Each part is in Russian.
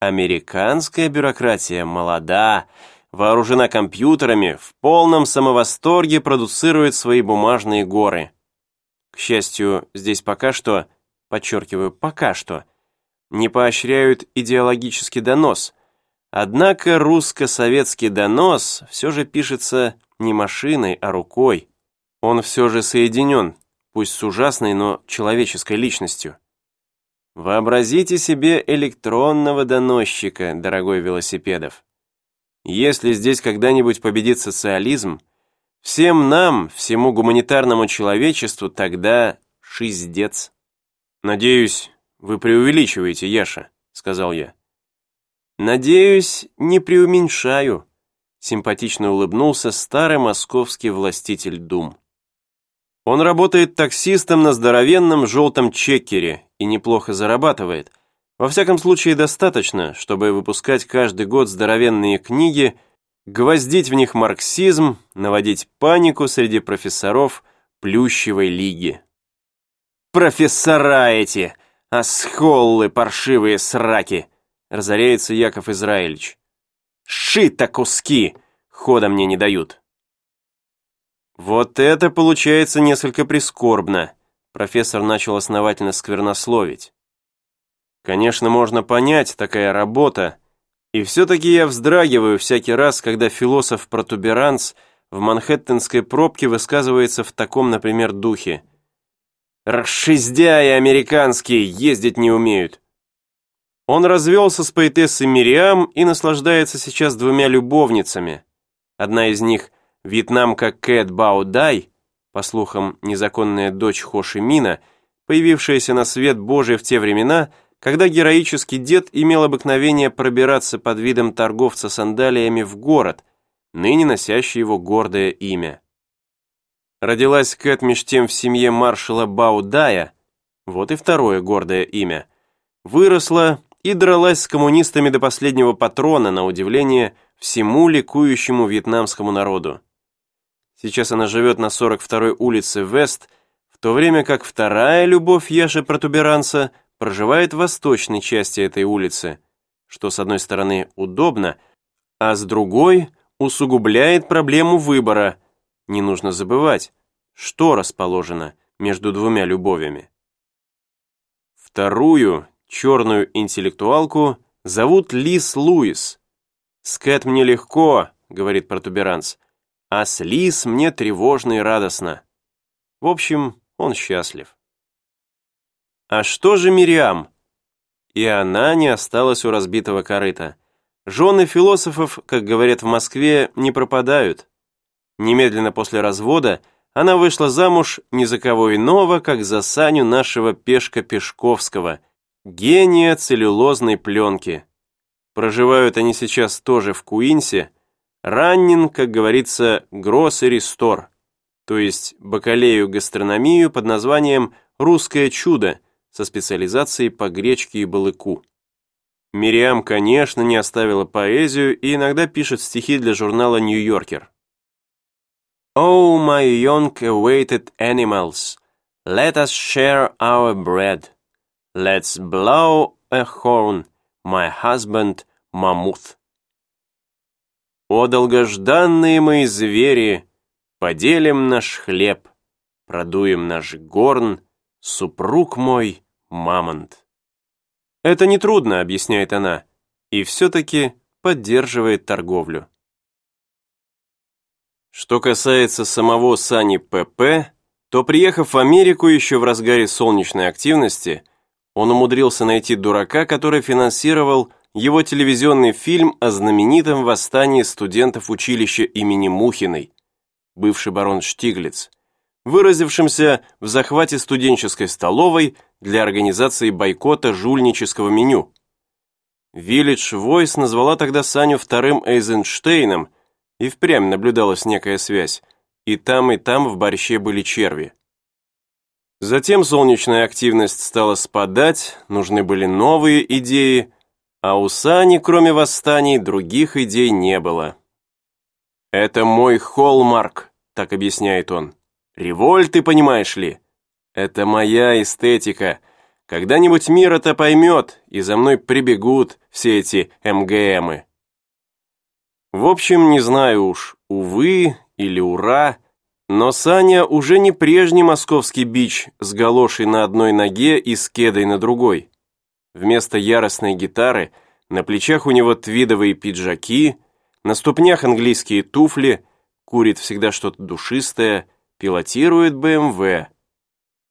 Американская бюрократия молода, вооружена компьютерами, в полном самовосторге продуцирует свои бумажные горы. К счастью, здесь пока что, подчеркиваю, пока что, не поощряют идеологический донос. Однако русско-советский донос все же пишется не машиной, а рукой. Он все же соединен, пусть с ужасной, но человеческой личностью. Вообразите себе электронного доносчика, дорогой велосипедов. Если здесь когда-нибудь победит социализм, всем нам, всему гуманитарному человечеству тогда шиздец. Надеюсь, вы преувеличиваете, Яша, сказал я. Надеюсь, не преуменьшаю, симпатично улыбнулся старый московский властитель дум. Он работает таксистом на здоровенном желтом чекере и неплохо зарабатывает. Во всяком случае, достаточно, чтобы выпускать каждый год здоровенные книги, гвоздить в них марксизм, наводить панику среди профессоров Плющевой лиги. «Профессора эти! Асхоллы, паршивые сраки!» разоряется Яков Израильевич. «Шито куски! Хода мне не дают!» Вот это получается несколько прискорбно. Профессор начал основательно сквернословить. Конечно, можно понять, такая работа. И все-таки я вздрагиваю всякий раз, когда философ-протуберанц в манхэттенской пробке высказывается в таком, например, духе. «Расшиздяи американские ездить не умеют». Он развелся с поэтессой Мириам и наслаждается сейчас двумя любовницами. Одна из них – Вьетнамка Кэт Бао Дай, по слухам, незаконная дочь Хо Ши Мина, появившаяся на свет Божий в те времена, когда героический дед имел обыкновение пробираться под видом торговца сандалиями в город, ныне носящий его гордое имя. Родилась Кэт меж тем в семье маршала Бао Дая, вот и второе гордое имя, выросла и дралась с коммунистами до последнего патрона, на удивление, всему ликующему вьетнамскому народу. Сейчас она живет на 42-й улице Вест, в то время как вторая любовь Яши Протуберанца проживает в восточной части этой улицы, что с одной стороны удобно, а с другой усугубляет проблему выбора. Не нужно забывать, что расположено между двумя любовями. Вторую, черную интеллектуалку, зовут Лис Луис. «С мне легко», — говорит протуберанц, а с Лис мне тревожно и радостно. В общем, он счастлив. А что же Мириам? И она не осталась у разбитого корыта. Жены философов, как говорят в Москве, не пропадают. Немедленно после развода она вышла замуж ни за кого иного, как за Саню нашего Пешка Пешковского, гения целлюлозной пленки. Проживают они сейчас тоже в Куинсе, Раннин, как говорится, grocery store, то есть бакалею-гастрономию под названием «Русское чудо» со специализацией по гречке и балыку. Мириам, конечно, не оставила поэзию и иногда пишет стихи для журнала «Нью-Йоркер». Oh, my young awaited animals, let us share our bread. Let's blow a horn, my husband, mammoth. О, долгожданные мои звери, поделим наш хлеб, продуем наш горн, супруг мой, мамонт. Это нетрудно, объясняет она, и все-таки поддерживает торговлю. Что касается самого Сани ПП, то, приехав в Америку еще в разгаре солнечной активности, он умудрился найти дурака, который финансировал его телевизионный фильм о знаменитом восстании студентов училища имени Мухиной, бывший барон Штиглиц, выразившемся в захвате студенческой столовой для организации бойкота жульнического меню. Village Voice назвала тогда Саню вторым Эйзенштейном, и впрямь наблюдалась некая связь, и там, и там в борще были черви. Затем солнечная активность стала спадать, нужны были новые идеи – а у Сани, кроме восстаний, других идей не было. «Это мой холмарк», — так объясняет он. «Револьты, понимаешь ли? Это моя эстетика, Когда-нибудь мир это поймет, и за мной прибегут все эти МГМы. В общем, не знаю уж, увы или ура, но Саня уже не прежний московский бич с галошей на одной ноге и с кедой на другой. Вместо яростной гитары на плечах у него твидовые пиджаки, на ступнях английские туфли, курит всегда что-то душистое, пилотирует БМВ.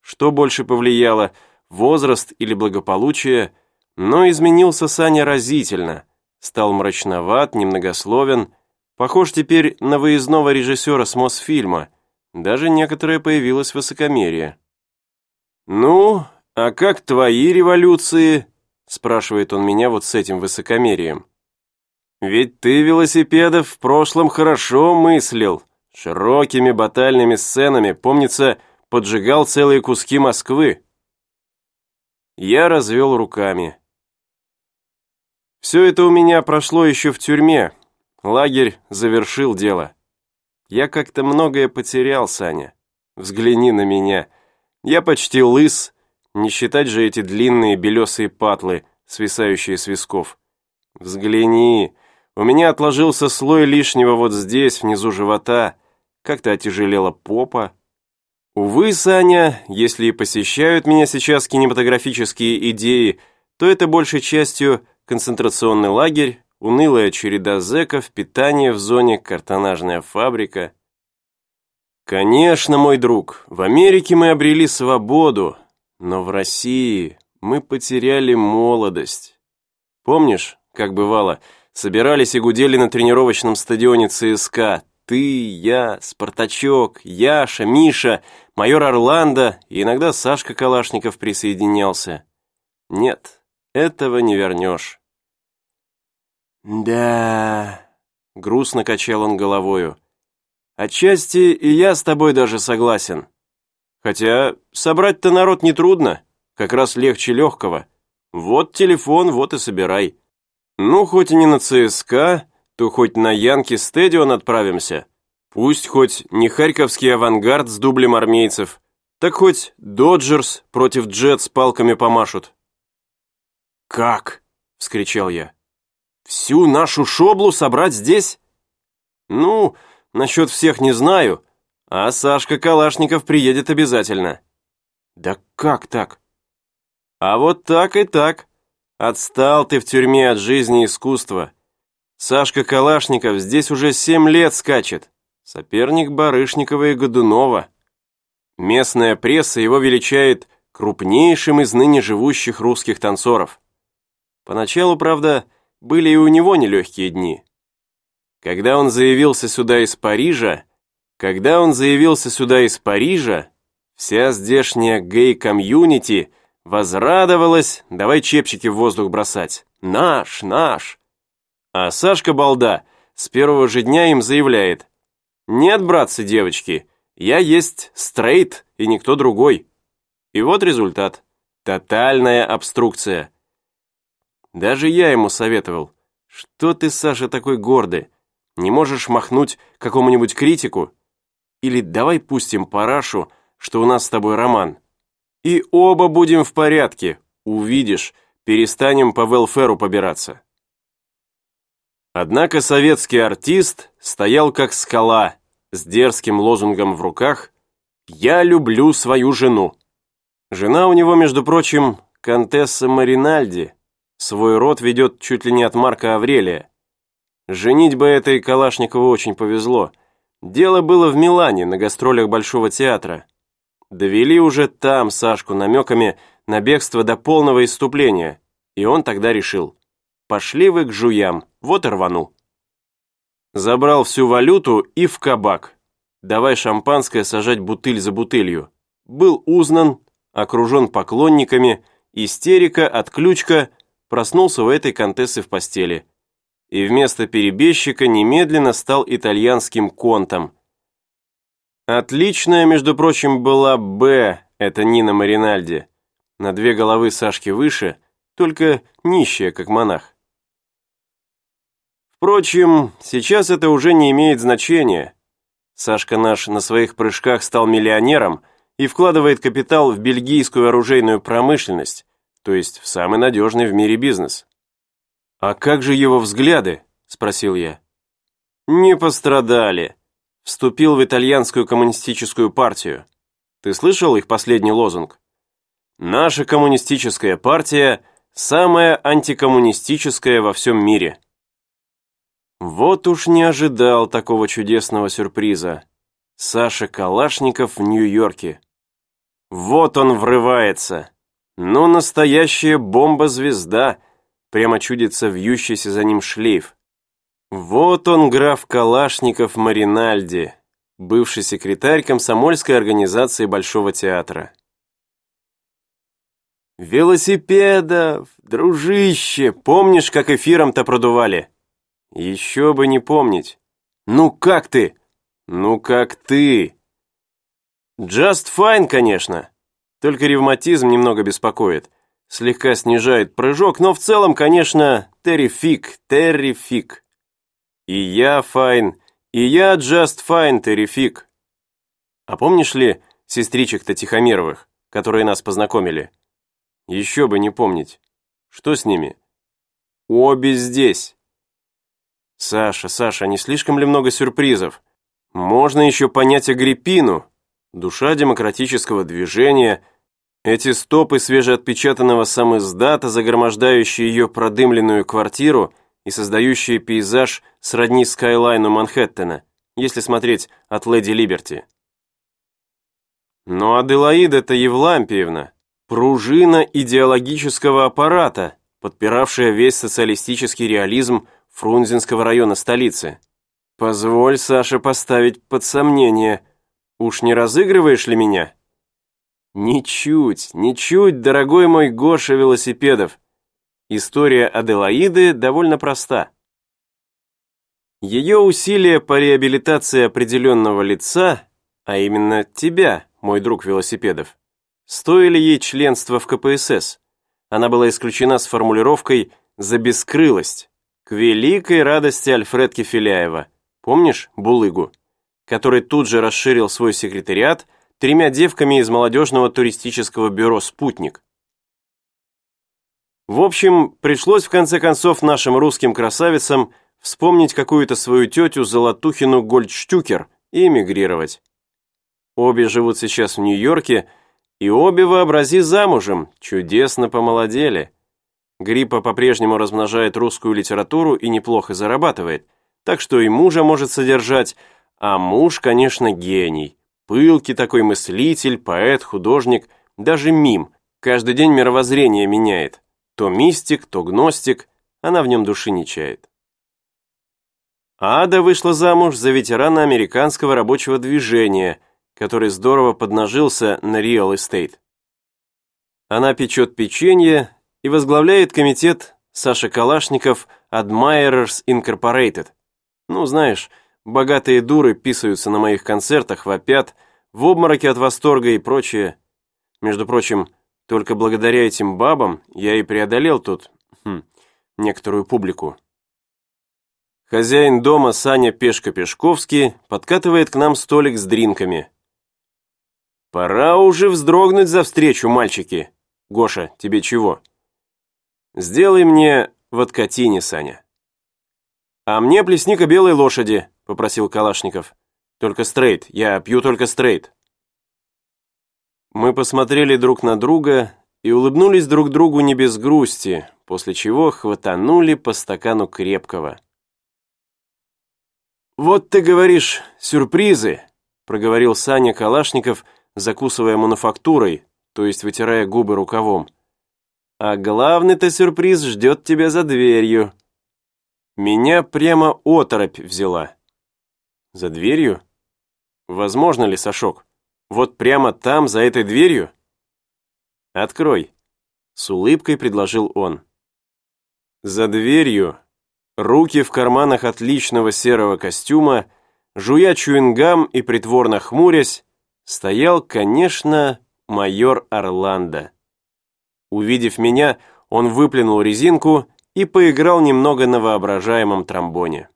Что больше повлияло, возраст или благополучие, но изменился Саня разительно – Стал мрачноват, немногословен, похож теперь на выездного режиссера с Мосфильма, даже некоторое появилось высокомерие. «Ну, а как твои революции?» спрашивает он меня вот с этим высокомерием. «Ведь ты велосипедов в прошлом хорошо мыслил, широкими батальными сценами, помнится, поджигал целые куски Москвы». Я развел руками. Все это у меня прошло еще в тюрьме. Лагерь завершил дело. Я как-то многое потерял, Саня. Взгляни на меня. Я почти лыс, не считать же эти длинные белесые патлы, свисающие с висков. Взгляни, у меня отложился слой лишнего вот здесь, внизу живота. Как-то отяжелела попа. Увы, Саня, если и посещают меня сейчас кинематографические идеи, то это большей частью концентрационный лагерь, унылая череда зэков, питание в зоне, картонажная фабрика. Конечно, мой друг, в Америке мы обрели свободу, но в России мы потеряли молодость. Помнишь, как бывало, собирались и гудели на тренировочном стадионе ЦСКА, ты, я, Спартачок, Яша, Миша, майор Орландо и иногда Сашка Калашников присоединялся. Нет, этого не вернешь. «Да...» — грустно качал он головою. «Отчасти и я с тобой даже согласен. Хотя собрать-то народ нетрудно, как раз легче легкого. Вот телефон, вот и собирай. Ну, хоть и не на ЦСКА, то хоть на Янки Стадион отправимся. Пусть хоть не харьковский авангард с дублем армейцев, так хоть Доджерс против Джет с палками помашут. «Как?» — вскричал я. «Всю нашу шоблу собрать здесь?» «Ну, насчет всех не знаю, а Сашка Калашников приедет обязательно». «Да как так?» «А вот так и так. Отстал ты в тюрьме от жизни и искусства. Сашка Калашников здесь уже семь лет скачет. Соперник Барышникова и Годунова. Местная пресса его величает крупнейшим из ныне живущих русских танцоров. Поначалу, правда, были и у него нелегкие дни. Когда он заявился сюда из Парижа, когда он заявился сюда из Парижа, вся здешняя гей-комьюнити возрадовалась, давай чепчики в воздух бросать. Наш, наш. А Сашка Балда с первого же дня им заявляет, «Нет, братцы, девочки, я есть стрейт и никто другой». И вот результат. Тотальная обструкция. Даже я ему советовал. Что ты, Саша, такой гордый? Не можешь махнуть какому-нибудь критику? Или давай пустим парашу, что у нас с тобой роман. И оба будем в порядке. Увидишь, перестанем по велферу побираться. Однако советский артист стоял как скала, с дерзким лозунгом в руках «Я люблю свою жену». Жена у него, между прочим, контесса Маринальди, Свой род ведет чуть ли не от Марка Аврелия. Женить бы этой Калашникову очень повезло. Дело было в Милане, на гастролях Большого театра. Довели уже там Сашку намеками на бегство до полного иступления, и он тогда решил. Пошли вы к жуям, вот и рванул. Забрал всю валюту и в кабак. Давай шампанское сажать бутыль за бутылью. Был узнан, окружен поклонниками, истерика, отключка – проснулся у этой контессы в постели. И вместо перебежчика немедленно стал итальянским контом. Отличная, между прочим, была «Б», это Нина Маринальди. На две головы Сашки выше, только нищая, как монах. Впрочем, сейчас это уже не имеет значения. Сашка наш на своих прыжках стал миллионером и вкладывает капитал в бельгийскую оружейную промышленность, то есть в самый надежный в мире бизнес. «А как же его взгляды?» – спросил я. «Не пострадали. Вступил в итальянскую коммунистическую партию. Ты слышал их последний лозунг? Наша коммунистическая партия – самая антикоммунистическая во всем мире». Вот уж не ожидал такого чудесного сюрприза. Саша Калашников в Нью-Йорке. Вот он врывается. Ну, настоящая бомба-звезда. Прямо чудится вьющийся за ним шлейф. Вот он, граф Калашников Маринальди, бывший секретарь комсомольской организации Большого театра. «Велосипедов, дружище, помнишь, как эфиром-то продували?» «Еще бы не помнить. Ну как ты?» «Ну как ты?» «Just fine, конечно. Только ревматизм немного беспокоит. Слегка снижает прыжок, но в целом, конечно, террифик, террифик. И я файн, и я just fine, террифик. А помнишь ли сестричек-то Тихомировых, которые нас познакомили? Еще бы не помнить. Что с ними? Обе здесь. Саша, Саша, не слишком ли много сюрпризов? Можно еще понять Агриппину, душа демократического движения, эти стопы свежеотпечатанного самиздата, загромождающие ее продымленную квартиру и создающие пейзаж сродни скайлайну Манхэттена, если смотреть от Леди Либерти. Но Аделаида-то Евлампиевна, пружина идеологического аппарата, подпиравшая весь социалистический реализм Фрунзенского района столицы. Позволь, Саша, поставить под сомнение. Уж не разыгрываешь ли меня? Ничуть, ничуть, дорогой мой Гоша велосипедов. История Аделаиды довольно проста. Ее усилия по реабилитации определенного лица, а именно тебя, мой друг велосипедов, стоили ей членства в КПСС. Она была исключена с формулировкой «за бескрылость», к великой радости Альфредки Филяева, Помнишь Булыгу? Который тут же расширил свой секретариат тремя девками из молодежного туристического бюро «Спутник». В общем, пришлось в конце концов нашим русским красавицам вспомнить какую-то свою тетю Золотухину Гольдштюкер и эмигрировать. Обе живут сейчас в Нью-Йорке, и обе, вообрази, замужем, чудесно помолодели. Гриппа по-прежнему размножает русскую литературу и неплохо зарабатывает – так что и мужа может содержать, а муж, конечно, гений. Пылкий такой мыслитель, поэт, художник, даже мим. Каждый день мировоззрение меняет. То мистик, то гностик, она в нем души не чает. Ада вышла замуж за ветерана американского рабочего движения, который здорово поднажился на real estate. Она печет печенье и возглавляет комитет Саша Калашников Admirers Incorporated, ну, знаешь, богатые дуры писаются на моих концертах, вопят, в обмороке от восторга и прочее. Между прочим, только благодаря этим бабам я и преодолел тут хм, некоторую публику. Хозяин дома Саня Пешко-Пешковский подкатывает к нам столик с дринками. «Пора уже вздрогнуть за встречу, мальчики. Гоша, тебе чего?» «Сделай мне водкатини, Саня». «А мне плесника белой лошади», — попросил Калашников. «Только стрейт, я пью только стрейт». Мы посмотрели друг на друга и улыбнулись друг другу не без грусти, после чего хватанули по стакану крепкого. «Вот ты говоришь, сюрпризы», — проговорил Саня Калашников, закусывая мануфактурой, то есть вытирая губы рукавом. «А главный-то сюрприз ждет тебя за дверью». Меня прямо оторопь взяла. За дверью? Возможно ли, Сашок? Вот прямо там, за этой дверью? Открой. С улыбкой предложил он. За дверью, руки в карманах отличного серого костюма, жуя чуингам и притворно хмурясь, стоял, конечно, майор Орландо. Увидев меня, он выплюнул резинку и поиграл немного на воображаемом тромбоне.